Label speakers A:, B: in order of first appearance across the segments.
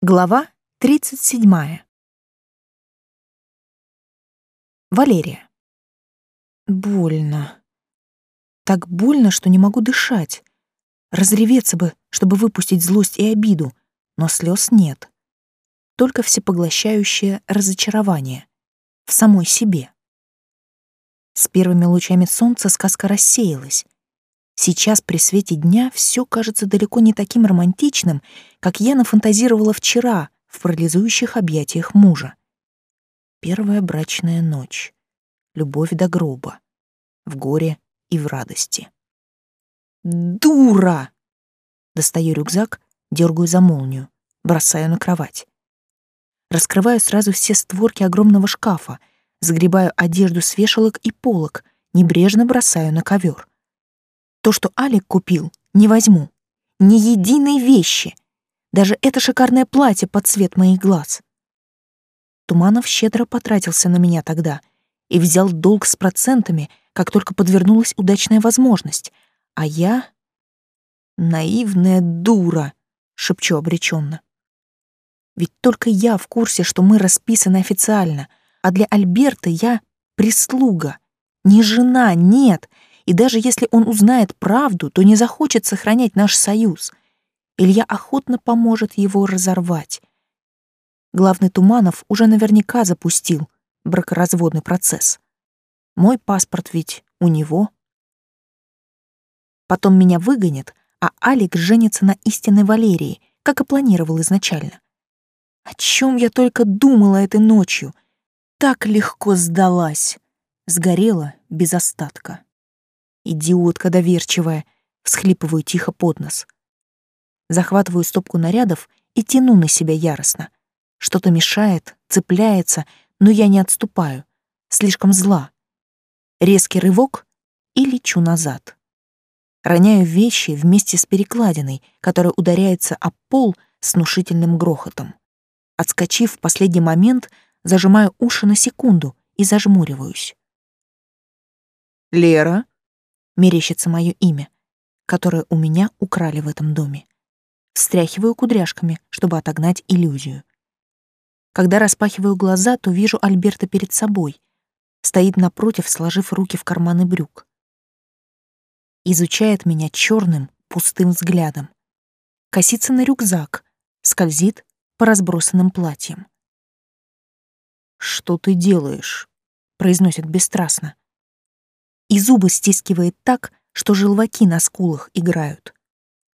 A: Глава 37. Валерия. Больно. Так больно, что не могу дышать. Разреветься бы, чтобы выпустить злость и обиду, но слез нет. Только всепоглощающее разочарование в самой себе. С первыми лучами солнца сказка рассеялась. Сейчас при свете дня все кажется далеко не таким романтичным, как я нафантазировала вчера в парализующих объятиях мужа. Первая брачная ночь. Любовь до гроба. В горе и в радости. Дура! Достаю рюкзак, дергаю за молнию, бросаю на кровать. Раскрываю сразу все створки огромного шкафа, сгребаю одежду с вешалок и полок, небрежно бросаю на ковер. То, что Алик купил, не возьму. Ни единой вещи. Даже это шикарное платье под цвет моих глаз. Туманов щедро потратился на меня тогда и взял долг с процентами, как только подвернулась удачная возможность. А я... Наивная дура, шепчу обреченно. Ведь только я в курсе, что мы расписаны официально, а для Альберта я прислуга. Не жена, нет, и даже если он узнает правду, то не захочет сохранять наш союз. Илья охотно поможет его разорвать. Главный Туманов уже наверняка запустил бракоразводный процесс. Мой паспорт ведь у него. Потом меня выгонят, а Алик женится на истинной Валерии, как и планировал изначально. О чем я только думала этой ночью. Так легко сдалась. Сгорела без остатка. Идиотка доверчивая, всхлипываю тихо под нос. Захватываю стопку нарядов и тяну на себя яростно. Что-то мешает, цепляется, но я не отступаю. Слишком зла. Резкий рывок и лечу назад. Роняю вещи вместе с перекладиной, которая ударяется об пол с внушительным грохотом. Отскочив в последний момент, зажимаю уши на секунду и зажмуриваюсь. «Лера?» Мерещится мое имя, которое у меня украли в этом доме. Встряхиваю кудряшками, чтобы отогнать иллюзию. Когда распахиваю глаза, то вижу Альберта перед собой. Стоит напротив, сложив руки в карманы брюк. Изучает меня черным, пустым взглядом. Косится на рюкзак, скользит по разбросанным платьям. «Что ты делаешь?» — произносит бесстрастно и зубы стискивает так, что желваки на скулах играют.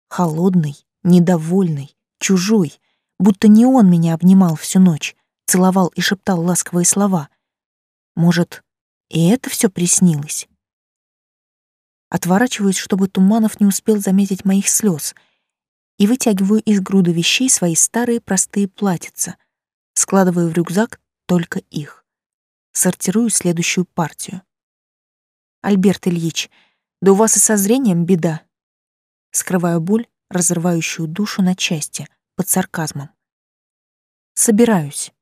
A: Холодный, недовольный, чужой, будто не он меня обнимал всю ночь, целовал и шептал ласковые слова. Может, и это все приснилось? Отворачиваюсь, чтобы Туманов не успел заметить моих слез, и вытягиваю из груды вещей свои старые простые платьица, складываю в рюкзак только их. Сортирую следующую партию. Альберт Ильич, да у вас и со зрением беда. Скрываю боль, разрывающую душу на части, под сарказмом. Собираюсь.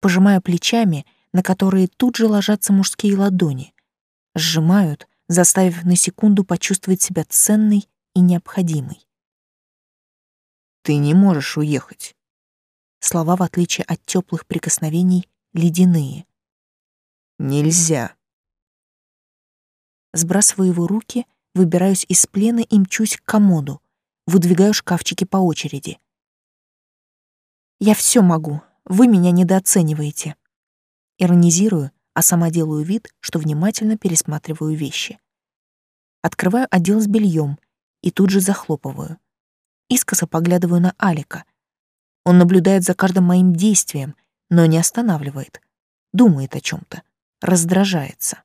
A: Пожимаю плечами, на которые тут же ложатся мужские ладони. Сжимают, заставив на секунду почувствовать себя ценной и необходимой. «Ты не можешь уехать». Слова, в отличие от теплых прикосновений, ледяные. «Нельзя». Сбрасываю его руки, выбираюсь из плена и мчусь к комоду, выдвигаю шкафчики по очереди. «Я все могу, вы меня недооцениваете». Иронизирую, а сама делаю вид, что внимательно пересматриваю вещи. Открываю отдел с бельем и тут же захлопываю. Искоса поглядываю на Алика. Он наблюдает за каждым моим действием, но не останавливает. Думает о чем то раздражается.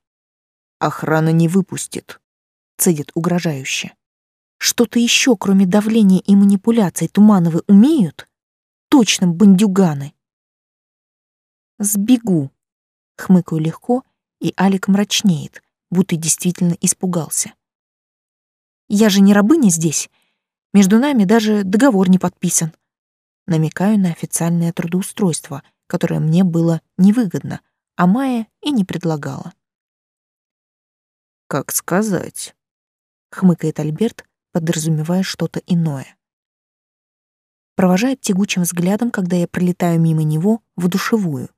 A: Охрана не выпустит, цедит угрожающе. Что-то еще, кроме давления и манипуляций, Тумановы умеют? Точно бандюганы. Сбегу. Хмыкаю легко, и Алик мрачнеет, будто действительно испугался. Я же не рабыня здесь. Между нами даже договор не подписан. Намекаю на официальное трудоустройство, которое мне было невыгодно, а Майя и не предлагала. Как сказать? Хмыкает Альберт, подразумевая что-то иное. Провожает тягучим взглядом, когда я пролетаю мимо него в душевую.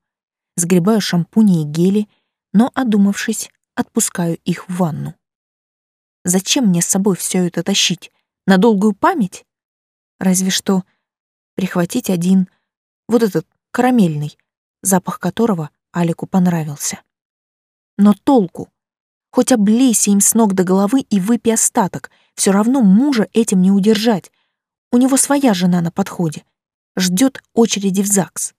A: Сгребаю шампуни и гели, но, одумавшись, отпускаю их в ванну. Зачем мне с собой все это тащить? На долгую память? Разве что прихватить один, вот этот карамельный, запах которого Алику понравился. Но толку? Хоть облейся им с ног до головы и выпей остаток, все равно мужа этим не удержать. У него своя жена на подходе. Ждет очереди в ЗАГС.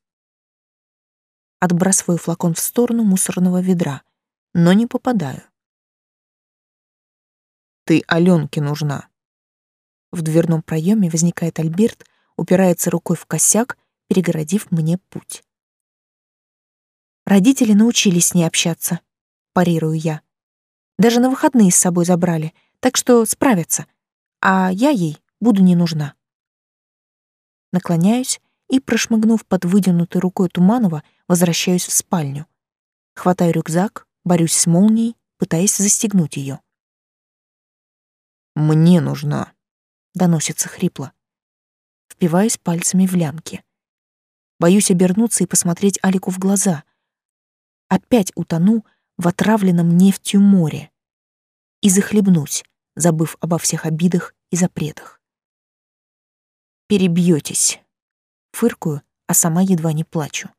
A: Отбрасываю флакон в сторону мусорного ведра, но не попадаю.
B: Ты Аленке нужна.
A: В дверном проеме возникает Альберт, упирается рукой в косяк, перегородив мне путь. Родители научились с ней общаться, парирую я. Даже на выходные с собой забрали, так что справятся, а я ей буду не нужна. Наклоняюсь и, прошмыгнув под вытянутой рукой Туманова, возвращаюсь в спальню. Хватаю рюкзак, борюсь с молнией, пытаясь застегнуть ее.
B: «Мне нужна», —
A: доносится хрипло. Впиваюсь пальцами в лямки. Боюсь обернуться и посмотреть Алику в глаза. Опять утону в отравленном нефтью море и захлебнусь, забыв обо всех обидах и запретах. Перебьетесь. Фыркую, а сама едва не плачу.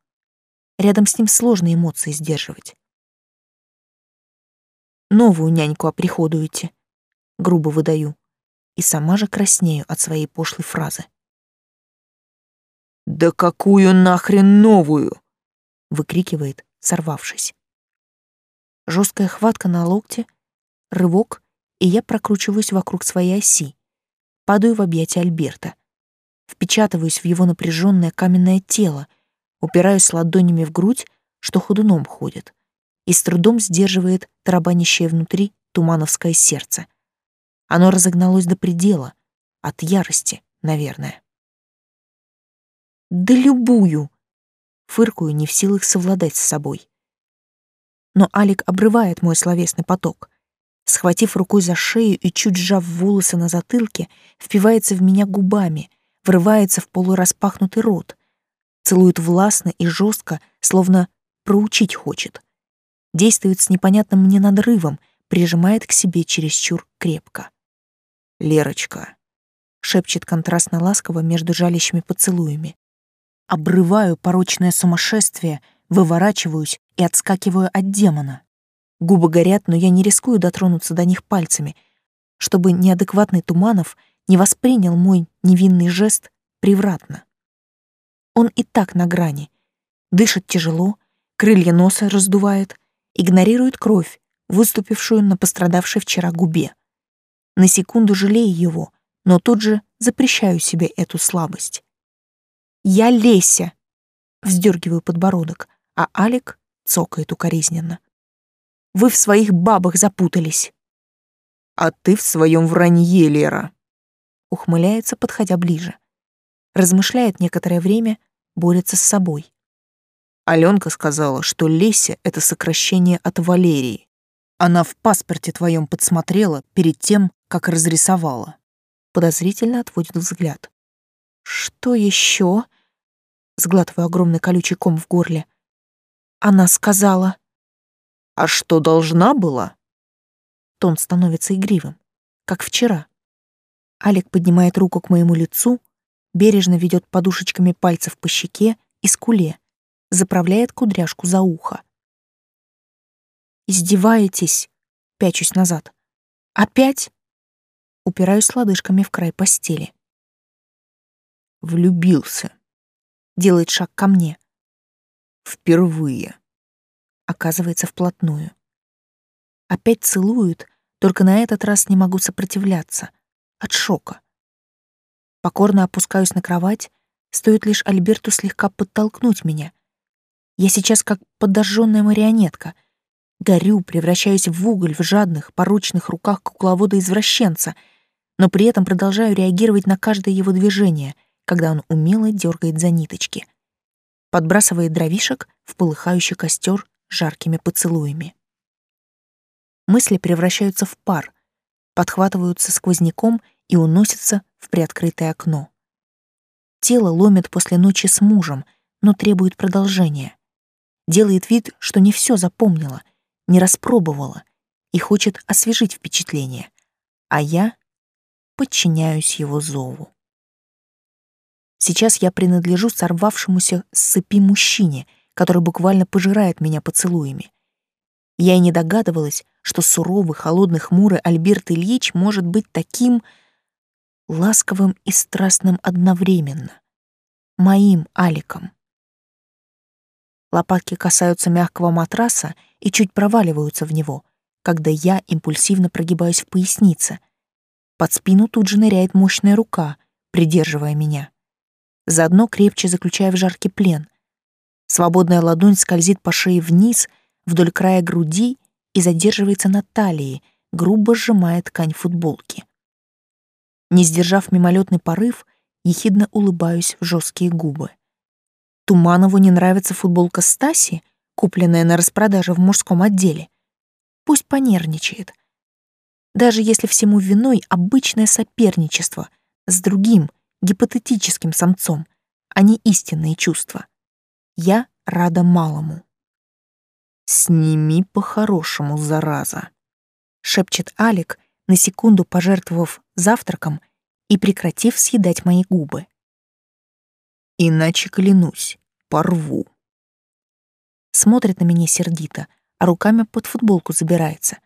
A: Рядом с ним сложно эмоции сдерживать. Новую няньку оприходуете. Грубо выдаю. И сама же краснею от своей пошлой фразы.
B: «Да какую нахрен новую?»
A: — выкрикивает, сорвавшись. Жесткая хватка на локте, рывок, и я прокручиваюсь вокруг своей оси. Падаю в объятия Альберта. Впечатываюсь в его напряженное каменное тело, упираюсь ладонями в грудь, что ходуном ходит, и с трудом сдерживает тарабанящее внутри тумановское сердце. Оно разогналось до предела, от ярости, наверное. «Да любую!» Фыркую, не в силах совладать с собой но Алик обрывает мой словесный поток. Схватив рукой за шею и чуть сжав волосы на затылке, впивается в меня губами, врывается в полураспахнутый рот, целует властно и жестко, словно проучить хочет. Действует с непонятным мне надрывом, прижимает к себе чересчур крепко.
B: «Лерочка», — шепчет контрастно ласково между жалящими поцелуями.
A: Обрываю порочное сумасшествие — выворачиваюсь и отскакиваю от демона. Губы горят, но я не рискую дотронуться до них пальцами, чтобы неадекватный Туманов не воспринял мой невинный жест превратно. Он и так на грани. Дышит тяжело, крылья носа раздувает, игнорирует кровь, выступившую на пострадавшей вчера губе. На секунду жалею его, но тут же запрещаю себе эту слабость. «Я Леся!» — вздергиваю подбородок, а Алик цокает укоризненно. «Вы в своих бабах запутались».
B: «А ты в своем вранье, Лера», —
A: ухмыляется, подходя ближе. Размышляет некоторое время, борется с собой.
B: Аленка сказала, что Леся — это сокращение от Валерии. Она в паспорте твоем подсмотрела перед тем, как разрисовала.
A: Подозрительно отводит взгляд. «Что еще? Сглатываю огромный колючий ком в горле. Она сказала.
B: А что должна была?
A: Тон становится игривым, как вчера. Алик поднимает руку к моему лицу, бережно ведет подушечками пальцев по щеке и скуле, заправляет кудряшку за ухо. «Издеваетесь?» — пячусь назад. «Опять?» — упираюсь лодыжками в край постели.
B: «Влюбился», — делает шаг ко мне. Впервые.
A: Оказывается, вплотную. Опять целуют, только на этот раз не могу сопротивляться. От шока. Покорно опускаюсь на кровать, стоит лишь Альберту слегка подтолкнуть меня. Я сейчас как подожженная марионетка. Горю, превращаюсь в уголь в жадных, поручных руках кукловода-извращенца, но при этом продолжаю реагировать на каждое его движение, когда он умело дергает за ниточки — подбрасывает дровишек в полыхающий костер жаркими поцелуями. Мысли превращаются в пар, подхватываются сквозняком и уносятся в приоткрытое окно. Тело ломит после ночи с мужем, но требует продолжения. Делает вид, что не все запомнила, не распробовала и хочет освежить впечатление. А я подчиняюсь его зову. Сейчас я принадлежу сорвавшемуся с цепи мужчине, который буквально пожирает меня поцелуями. Я и не догадывалась, что суровый, холодный, хмурый Альберт Ильич может быть таким ласковым и страстным одновременно. Моим Аликом. Лопатки касаются мягкого матраса и чуть проваливаются в него, когда я импульсивно прогибаюсь в пояснице. Под спину тут же ныряет мощная рука, придерживая меня. Заодно крепче заключая в жаркий плен. Свободная ладонь скользит по шее вниз, вдоль края груди и задерживается на талии, грубо сжимая ткань футболки. Не сдержав мимолетный порыв, ехидно улыбаюсь в жесткие губы. Туманову не нравится футболка Стаси, купленная на распродаже в мужском отделе. Пусть понервничает. Даже если всему виной обычное соперничество с другим, гипотетическим самцом, а не истинные чувства. Я рада малому. «Сними по-хорошему, зараза», — шепчет Алик, на секунду пожертвовав завтраком и прекратив съедать мои губы. «Иначе, клянусь, порву». Смотрит на меня сердито, а руками под футболку забирается.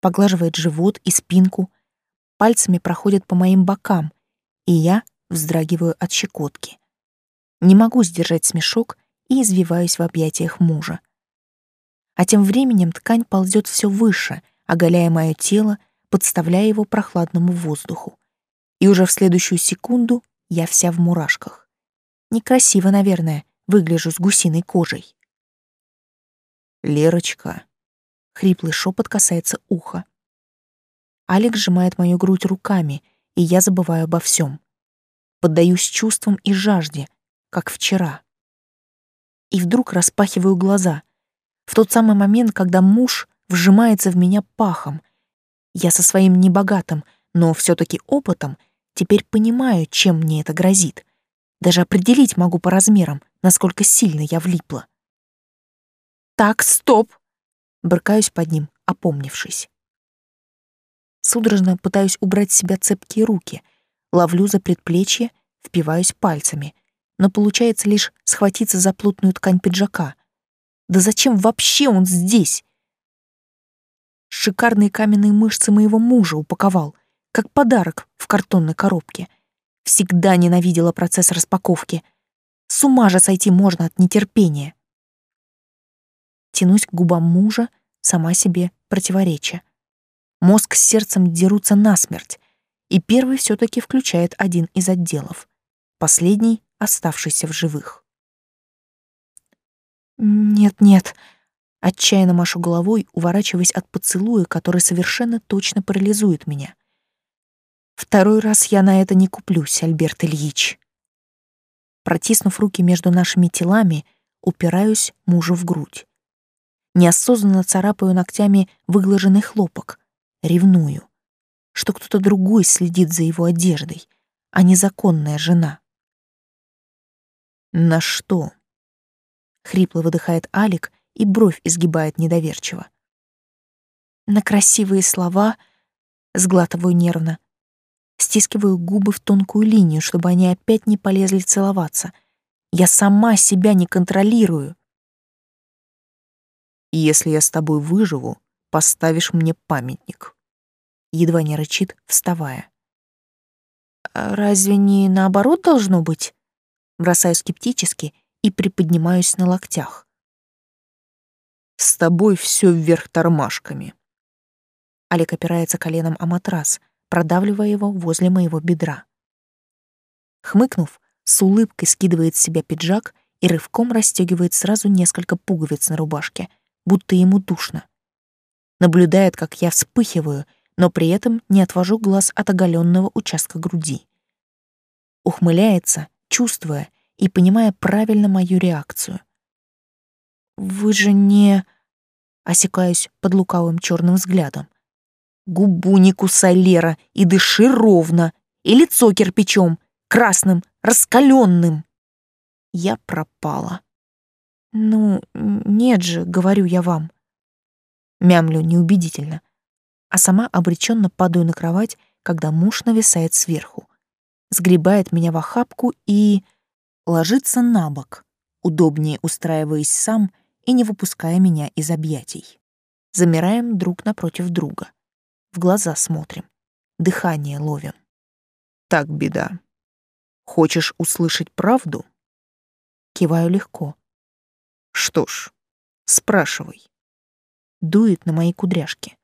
A: Поглаживает живот и спинку, пальцами проходит по моим бокам, и я вздрагиваю от щекотки. Не могу сдержать смешок и извиваюсь в объятиях мужа. А тем временем ткань ползет все выше, оголяя мое тело, подставляя его прохладному воздуху. И уже в следующую секунду я вся в мурашках. Некрасиво, наверное, выгляжу с гусиной кожей. «Лерочка», — хриплый шепот касается уха. Алекс сжимает мою грудь руками, и я забываю обо всем. Поддаюсь чувствам и жажде, как вчера. И вдруг распахиваю глаза. В тот самый момент, когда муж вжимается в меня пахом. Я со своим небогатым, но все таки опытом теперь понимаю, чем мне это грозит. Даже определить могу по размерам, насколько сильно я влипла. «Так, стоп!» — брыкаюсь под ним, опомнившись. Судорожно пытаюсь убрать с себя цепкие руки, ловлю за предплечье, впиваюсь пальцами, но получается лишь схватиться за плотную ткань пиджака. Да зачем вообще он здесь? Шикарные каменные мышцы моего мужа упаковал, как подарок в картонной коробке. Всегда ненавидела процесс распаковки. С ума же сойти можно от нетерпения. Тянусь к губам мужа, сама себе противореча. Мозг с сердцем дерутся насмерть, и первый все таки включает один из отделов. Последний — оставшийся в живых. «Нет-нет», — отчаянно машу головой, уворачиваясь от поцелуя, который совершенно точно парализует меня. «Второй раз я на это не куплюсь, Альберт Ильич». Протиснув руки между нашими телами, упираюсь мужу в грудь. Неосознанно царапаю ногтями выглаженный хлопок, ревную, что кто-то другой следит за его одеждой, а не законная жена. «На что?» — хрипло выдыхает Алик и бровь изгибает недоверчиво. На красивые слова сглатываю нервно, стискиваю губы в тонкую линию, чтобы они опять не полезли целоваться. Я сама себя не контролирую. «Если я с тобой выживу, поставишь мне памятник», — едва не рычит, вставая. «А «Разве не наоборот должно быть?» Бросаю скептически и приподнимаюсь на локтях. «С тобой все вверх тормашками». Олег опирается коленом о матрас, продавливая его возле моего бедра. Хмыкнув, с улыбкой скидывает с себя пиджак и рывком расстегивает сразу несколько пуговиц на рубашке, будто ему душно. Наблюдает, как я вспыхиваю, но при этом не отвожу глаз от оголенного участка груди. Ухмыляется, чувствуя и понимая правильно мою реакцию. «Вы же не...» — осекаюсь под лукавым черным взглядом. «Губу не кусай, Лера, и дыши ровно, и лицо кирпичом, красным, раскаленным. Я пропала. Ну, нет же, говорю я вам. Мямлю неубедительно, а сама обреченно падаю на кровать, когда муж нависает сверху, сгребает меня в охапку и ложится на бок, удобнее устраиваясь сам и не выпуская меня из объятий. Замираем друг напротив друга. В глаза смотрим, дыхание ловим.
B: Так беда. Хочешь услышать правду?
A: Киваю легко.
B: Что ж, спрашивай.
A: Дует на мои кудряшки.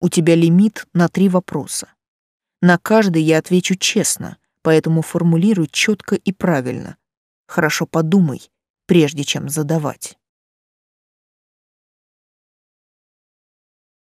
B: У тебя лимит на три вопроса. На каждый я отвечу честно, поэтому формулируй четко и правильно. Хорошо подумай, прежде чем задавать.